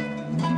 أعوذ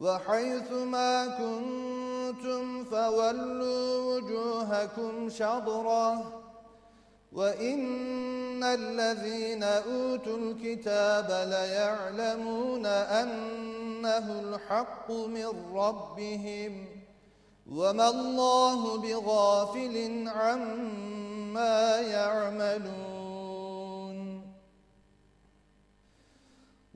وحيث ما كنتم فولوا وجوهكم شطره وإن الذين أوتوا الكتاب ليعلمون أنه الحق من ربهم وما الله بغافل عما يعملون.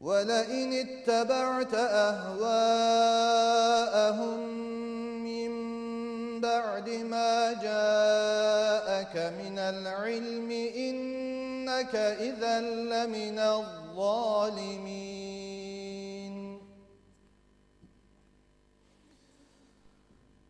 ولئن اتبعت أهواءهم من بعد ما جاءك من العلم إنك إذا لمن الظالمين.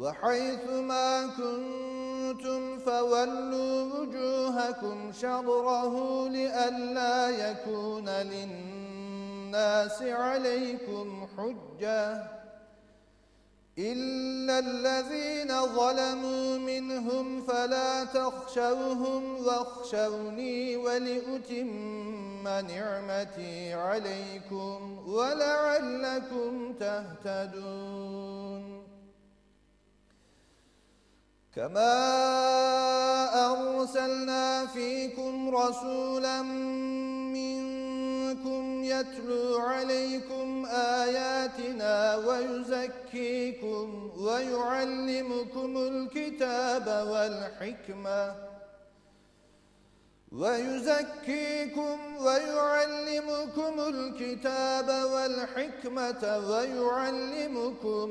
وحيث ما كنتم فولوا وجوهكم شطره لئلا يكون للناس عليكم حجة. إلا الذين ظلموا منهم فلا تخشوهم واخشوني ولأتم نعمتي عليكم ولعلكم تهتدون. كما أرسلنا فيكم رسولا منكم يتلو عليكم آياتنا ويزكيكم ويعلمكم الكتاب والحكمة ويزكيكم ويعلمكم الكتاب والحكمة ويعلمكم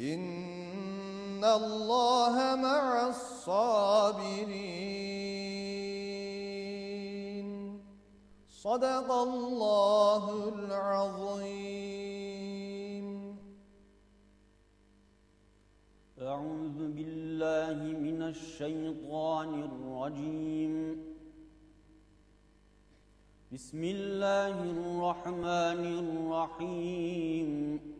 إن الله مع الصابرين. صدق الله العظيم. أعوذ بالله من الشيطان الرجيم. بسم الله الرحمن الرحيم.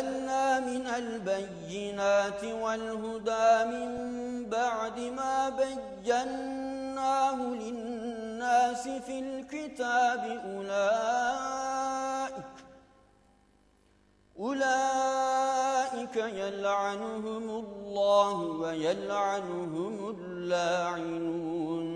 أنزلنا من البينات والهدى من بعد ما بيناه للناس في الكتاب أولئك أولئك يلعنهم الله ويلعنهم اللاعنون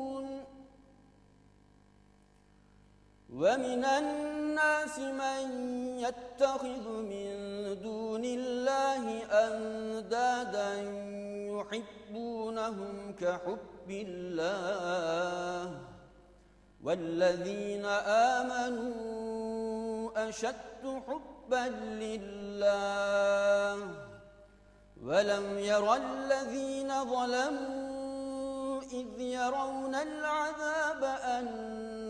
ومن الناس من يتخذ من دون الله أندادا يحبونهم كحب الله والذين آمنوا أشد حبا لله ولم ير الذين ظلموا إذ يرون العذاب أن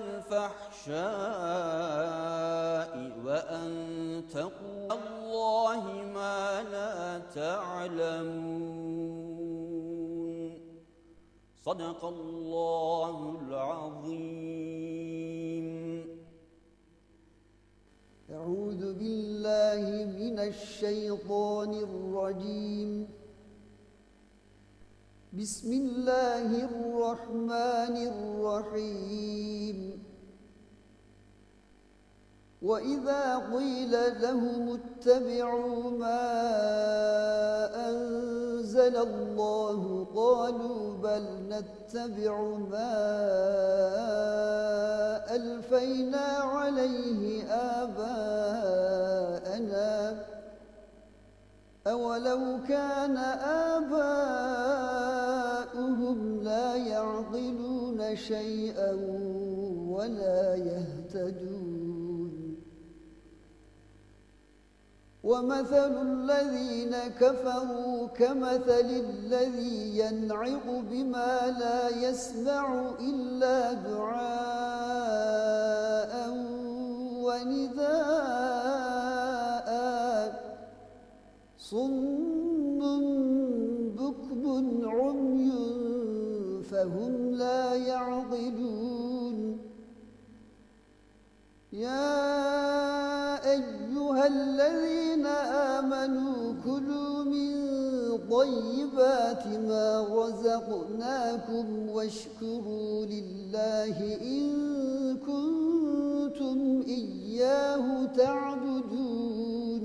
والفحشاء وأن تقولوا الله ما لا تعلمون. صدق الله العظيم. أعوذ بالله من الشيطان الرجيم. بسم الله الرحمن الرحيم. وإذا قيل لهم اتبعوا ما أنزل الله قالوا بل نتبع ما ألفينا عليه آباءنا. أولو كان آباؤهم لا يعقلون شيئا ولا يهتدون ومثل الذين كفروا كمثل الذي ينعق بما لا يسمع إلا دعاء ونداء صم عمي فهم لا يعقلون. يا أيها الذين آمنوا كلوا من طيبات ما رزقناكم واشكروا لله إن كنتم إياه تعبدون.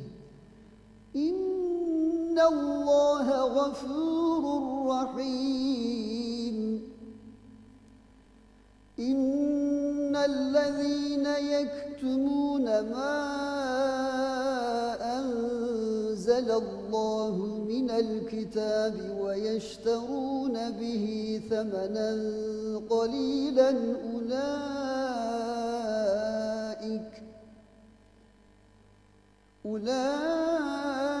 الله غفور رحيم. إن الذين يكتمون ما أنزل الله من الكتاب ويشترون به ثمنا قليلا أولئك أولئك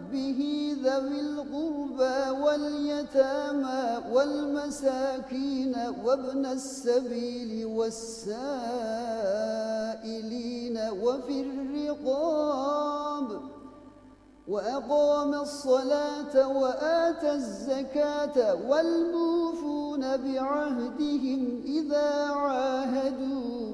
حبه ذوي القربى واليتامى والمساكين وابن السبيل والسائلين وفي الرقاب وأقام الصلاة وآتى الزكاة والموفون بعهدهم إذا عاهدوا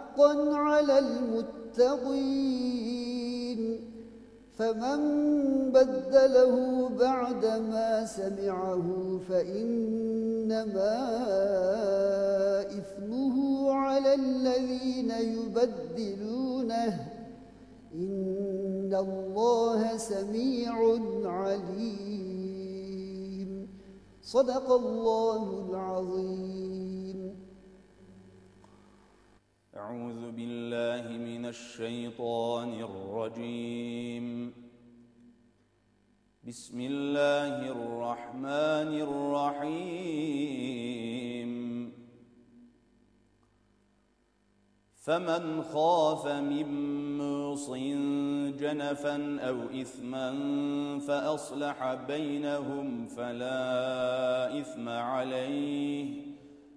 حقا على المتقين. فمن بدله بعدما سمعه فإنما إثمه على الذين يبدلونه. إن الله سميع عليم. صدق الله العظيم. أعوذ بالله من الشيطان الرجيم. بسم الله الرحمن الرحيم. فمن خاف من موص جنفا أو إثما فأصلح بينهم فلا إثم عليه.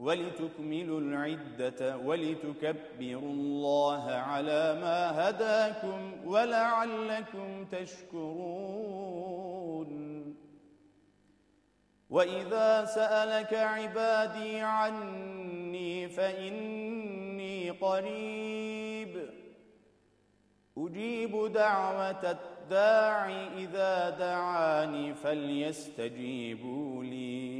ولتكملوا العدة ولتكبروا الله على ما هداكم ولعلكم تشكرون. وإذا سألك عبادي عني فإني قريب. أجيب دعوة الداع إذا دعاني فليستجيبوا لي.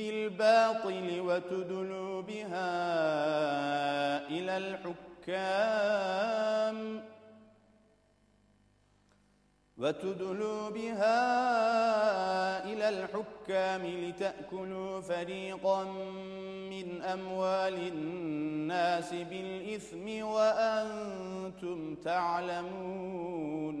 بالباطل وتدلوا بها إلى الحكام وتدلوا بها إلى الحكام لتأكلوا فريقا من أموال الناس بالإثم وأنتم تعلمون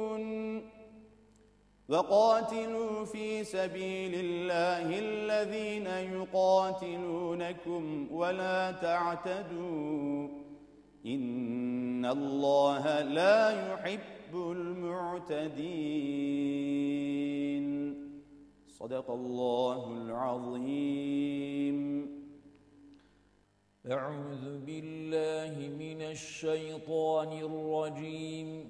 وقاتلوا في سبيل الله الذين يقاتلونكم ولا تعتدوا. إن الله لا يحب المعتدين. صدق الله العظيم. أعوذ بالله من الشيطان الرجيم.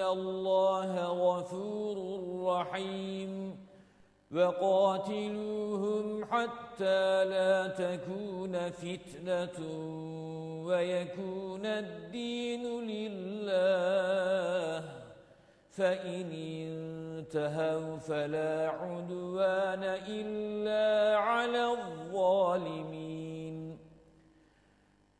الله غفور رحيم وقاتلوهم حتى لا تكون فتنة ويكون الدين لله فإن انتهوا فلا عدوان إلا على الظالمين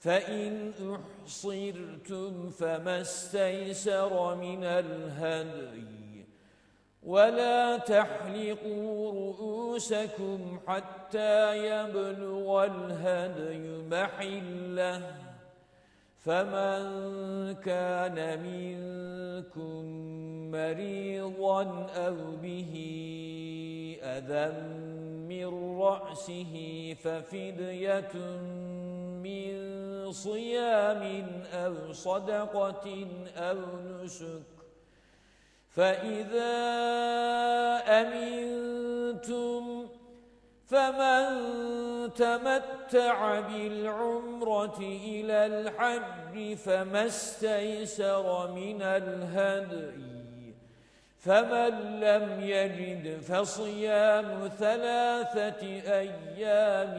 فإن أحصرتم فما استيسر من الهدي ولا تحلقوا رؤوسكم حتى يبلغ الهدي محلة فمن كان منكم مريضا أو به أذى من رأسه ففدية من صيام أو صدقة أو نسك فإذا أمنتم فمن تمتع بالعمرة إلى الحج فما استيسر من الهدي فمن لم يجد فصيام ثلاثة أيام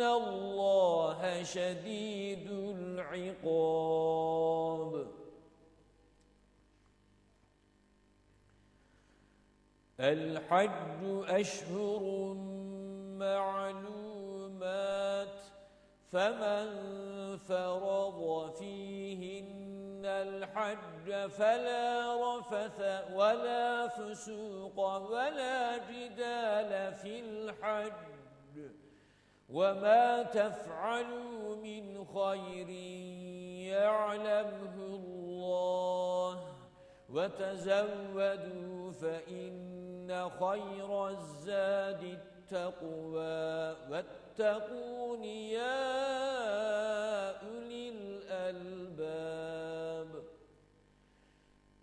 إِنَّ اللَّهَ شَدِيدُ الْعِقَابِ الْحَجُّ أَشْهُرٌ مَعْلُومَاتٌ فَمَنْ فَرَضَ فِيهِنَّ الْحَجَّ فَلَا رَفَثَ وَلَا فُسُوقَ وَلَا جِدَالَ فِي الْحَجِّ وما تفعلوا من خير يعلمه الله وتزودوا فإن خير الزاد التقوى واتقون يا أولي الألباب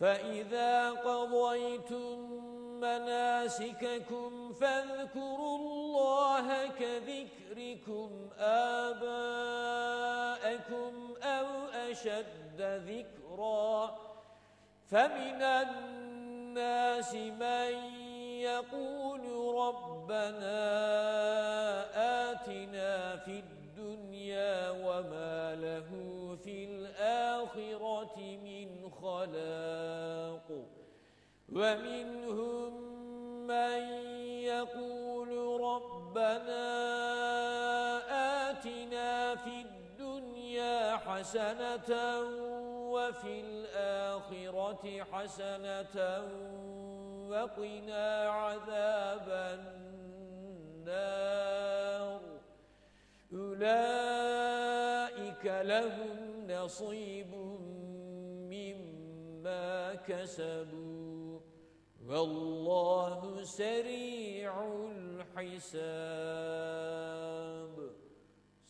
فإذا قضيتم مناسككم فاذكروا الله كذكركم آباءكم أو أشد ذكرا فمن الناس من يقول ربنا آتنا في الدنيا وما له في الآخرة من خلاق ومنهم من يقول ربنا آتنا في الدنيا حسنة وفي الآخرة حسنة وقنا عذاب النار. أولئك لهم نصيب مما كسبوا والله سريع الحساب.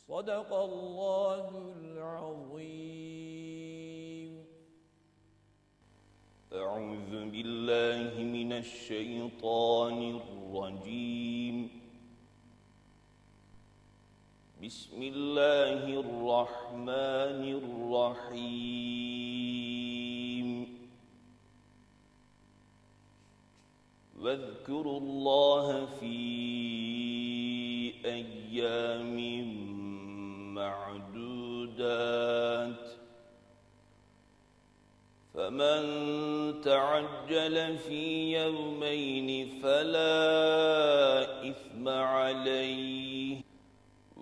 صدق الله العظيم. أعوذ بالله من الشيطان الرجيم. بسم الله الرحمن الرحيم. واذكروا الله في أيام معدودات. فمن تعجل في يومين فلا إثم عليه.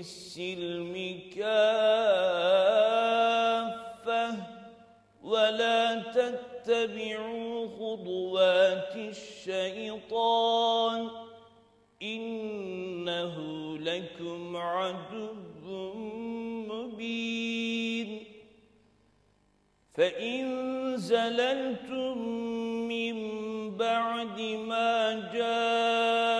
في السلم كافة ولا تتبعوا خطوات الشيطان إنه لكم عدو مبين فإن زللتم من بعد ما جاءتكم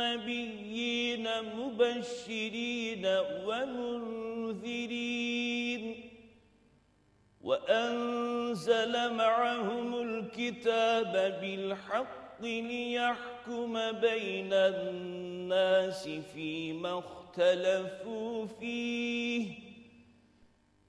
النبيين مبشرين ومنذرين وأنزل معهم الكتاب بالحق ليحكم بين الناس فيما اختلفوا فيه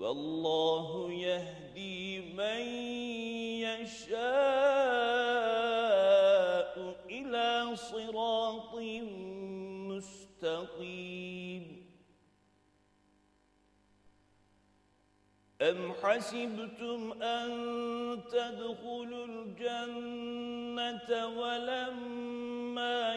والله يهدي من يشاء إلى صراط مستقيم. أم حسبتم أن تدخلوا الجنة ولما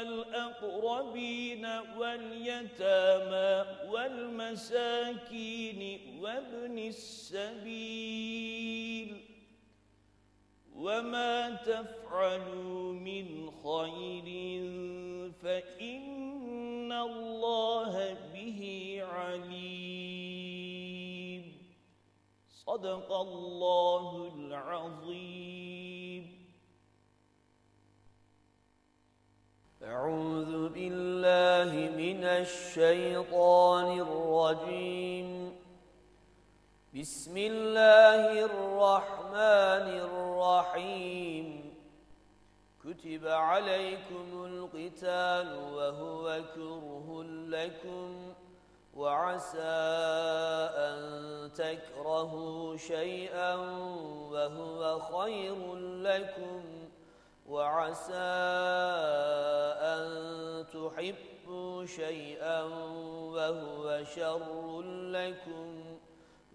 والأقربين واليتامى والمساكين وابن السبيل وما تفعلوا من خير فإن الله به عليم. صدق الله العظيم. أعوذ بالله من الشيطان الرجيم. بسم الله الرحمن الرحيم. كتب عليكم القتال وهو كره لكم وعسى أن تكرهوا شيئا وهو خير لكم. وعسى أن تحبوا شيئا وهو شر لكم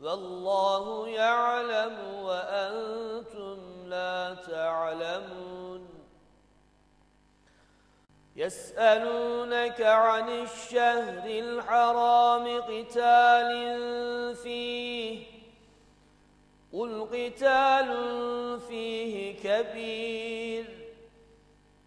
والله يعلم وأنتم لا تعلمون يسألونك عن الشهر الحرام قتال فيه قل قتال فيه كبير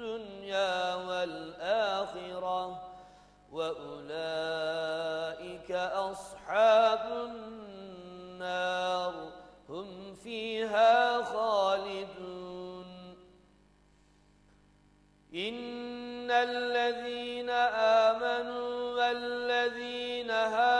الدنيا والآخرة وأولئك أصحاب النار هم فيها خالدون. إن الذين آمنوا والذين هاجروا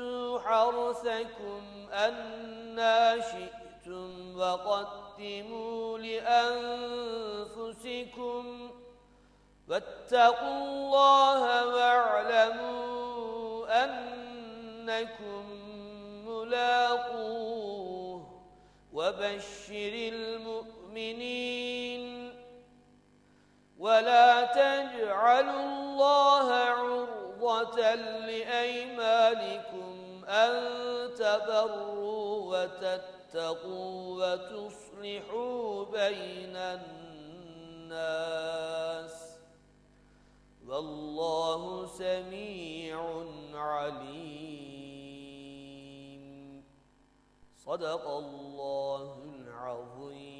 فأتوا حرثكم أنا شئتم وقدموا لأنفسكم واتقوا الله واعلموا أنكم ملاقوه وبشر المؤمنين ولا تجعلوا الله عرضة لأيمانكم أن تبروا وتتقوا وتصلحوا بين الناس والله سميع عليم. صدق الله العظيم.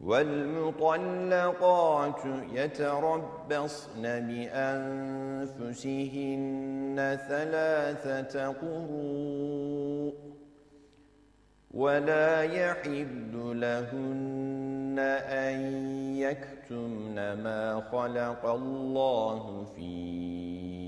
والمطلقات يتربصن بأنفسهن ثلاثة قروء ولا يحل لهن أن يكتمن ما خلق الله في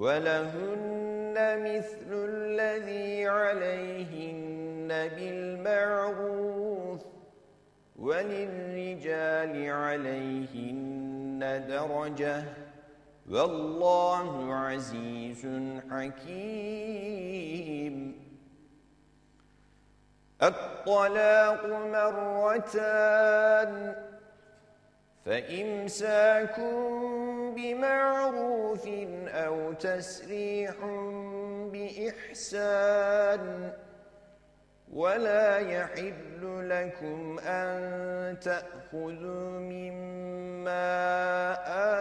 ولهن مثل الذي عليهن بالمعروف وللرجال عليهن درجة. والله عزيز حكيم. الطلاق مرتان فإمساك بمعروف أو تسريح بإحسان ولا يحل لكم أن تأخذوا مما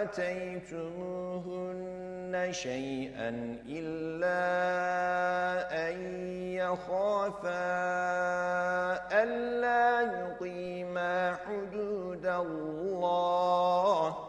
آتيتموهن شيئا إلا أن يخافا ألا يقيما حدود الله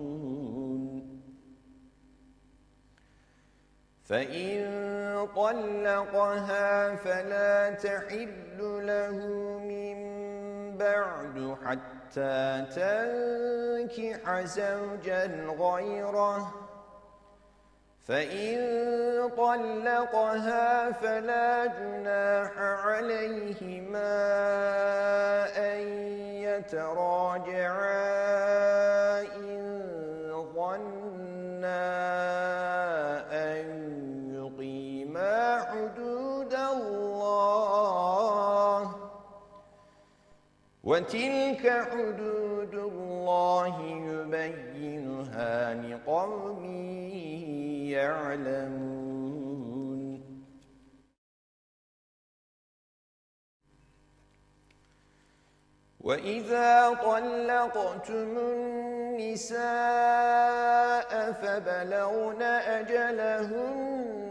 فإن طلقها فلا تحل له من بعد حتى تنكح زوجا غيره. فإن طلقها فلا جناح عليهما أن يتراجعا إن ظنا وتلك حدود الله يبينها لقوم يعلمون. وإذا طلقتم النساء فبلغن أجلهن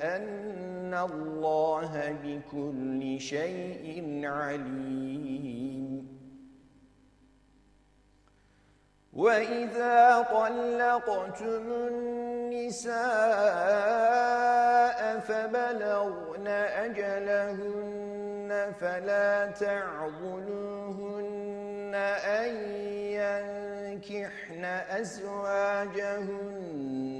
أن الله بكل شيء عليم. وإذا طلقتم النساء فبلغن أجلهن فلا تعضلوهن أن ينكحن أزواجهن.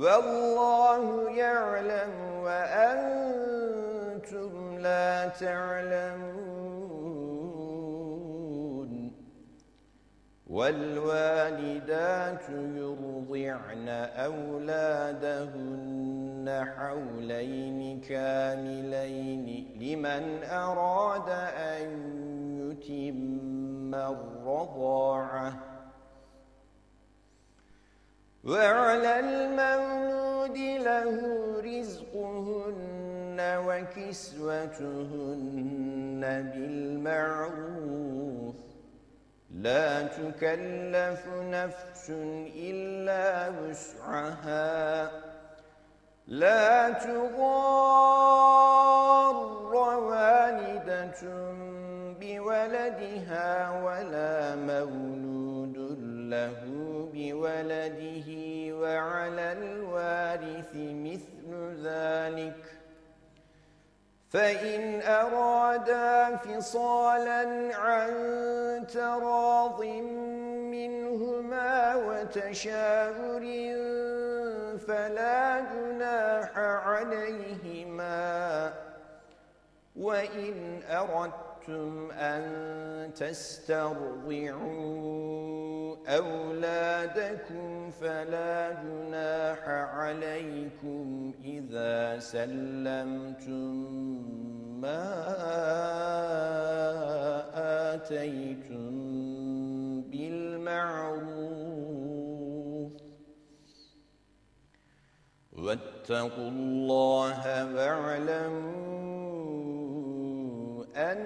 والله يعلم وأنتم لا تعلمون. والوالدات يرضعن أولادهن حولين كاملين لمن أراد أن يتم الرضاعة. وعلى المولود له رزقهن وكسوتهن بالمعروف. لا تكلف نفس إلا وسعها. لا تضار والدة بولدها ولا مولود. له بولده وعلى الوارث مثل ذلك. فإن أرادا فصالا عن تراض منهما وتشاور فلا جناح عليهما. وإن أردتم أن تسترضعوا أولادكم فلا جناح عليكم إذا سلمتم ما آتيتم بالمعروف. واتقوا الله واعلموا أن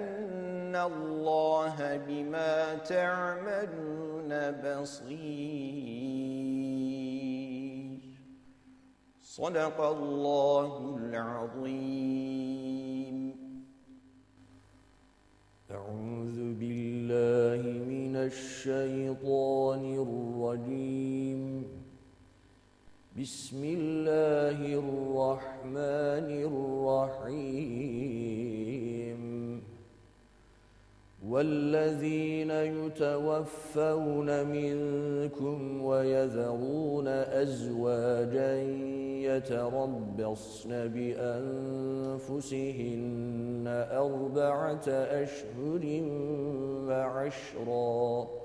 الله بما تعملون بصير. صدق الله العظيم. أعوذ بالله من الشيطان الرجيم. بسم الله الرحمن الرحيم. والذين يتوفون منكم ويذرون أزواجا يتربصن بأنفسهن أربعة أشهر وعشرا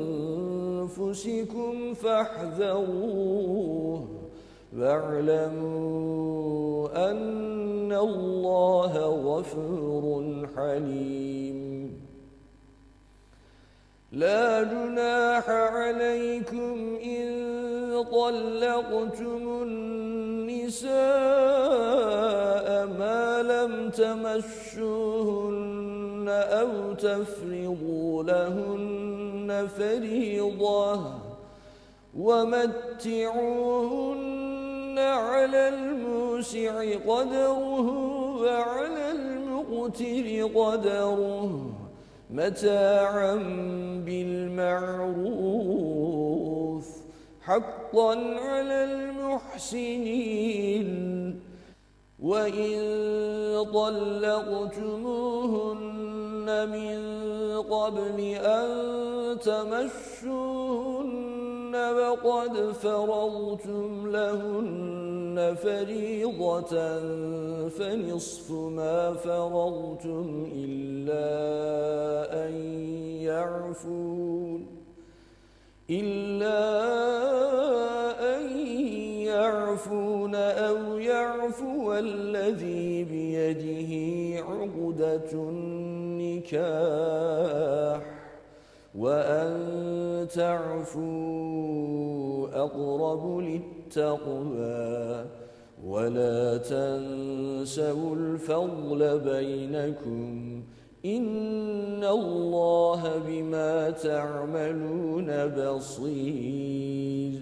فاحذروه. واعلموا أن الله غفور حليم. لا جناح عليكم إن طلقتم النساء ما لم تمسوهن أو تفرضوا لهن فريضة ومتعوهن على الموسع قدره وعلى المقتر قدره متاعا بالمعروف حقا على المحسنين. وإن طلقتموهن من قبل أن تمسوهن وقد فرضتم لهن فريضة فنصف ما فرضتم إلا أن يعفون إلا أن يعفون أو يعفو الذي بيده عقدة النكاح وأن تعفوا أقرب للتقوى ولا تنسوا الفضل بينكم إن الله بما تعملون بصير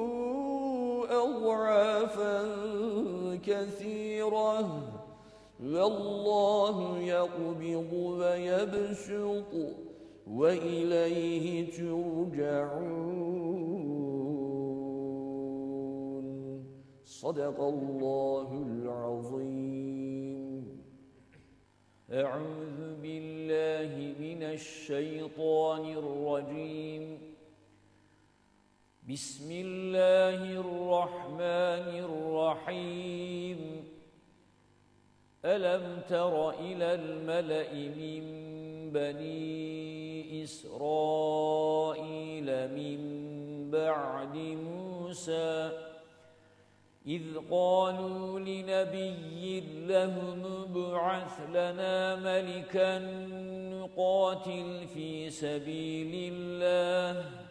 أضعافا كثيرة والله يقبض ويبسط وإليه ترجعون. صدق الله العظيم. أعوذ بالله من الشيطان الرجيم. بسم الله الرحمن الرحيم. ألم تر إلى الملأ من بني إسرائيل من بعد موسى إذ قالوا لنبي لهم ابعث لنا ملكا نقاتل في سبيل الله.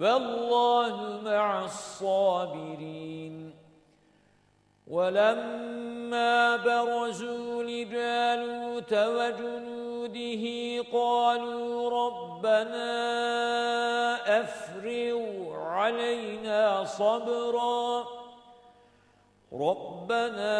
والله مع الصابرين. ولما برزوا لجالوت وجنوده قالوا ربنا أفرغ علينا صبرا. ربنا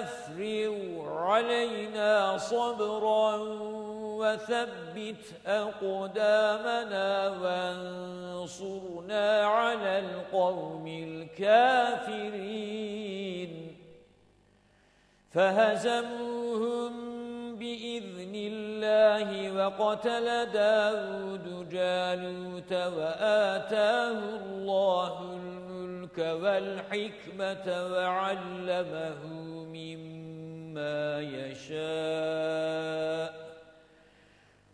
أفرغ علينا صبرا. وثبت أقدامنا وانصرنا على القوم الكافرين. فهزموهم بإذن الله وقتل داود جالوت وآتاه الله الملك والحكمة وعلمه مما يشاء.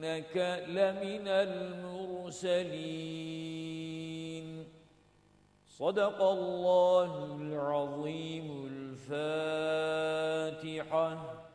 وإنك لمن المرسلين. صدق الله العظيم الفاتحة.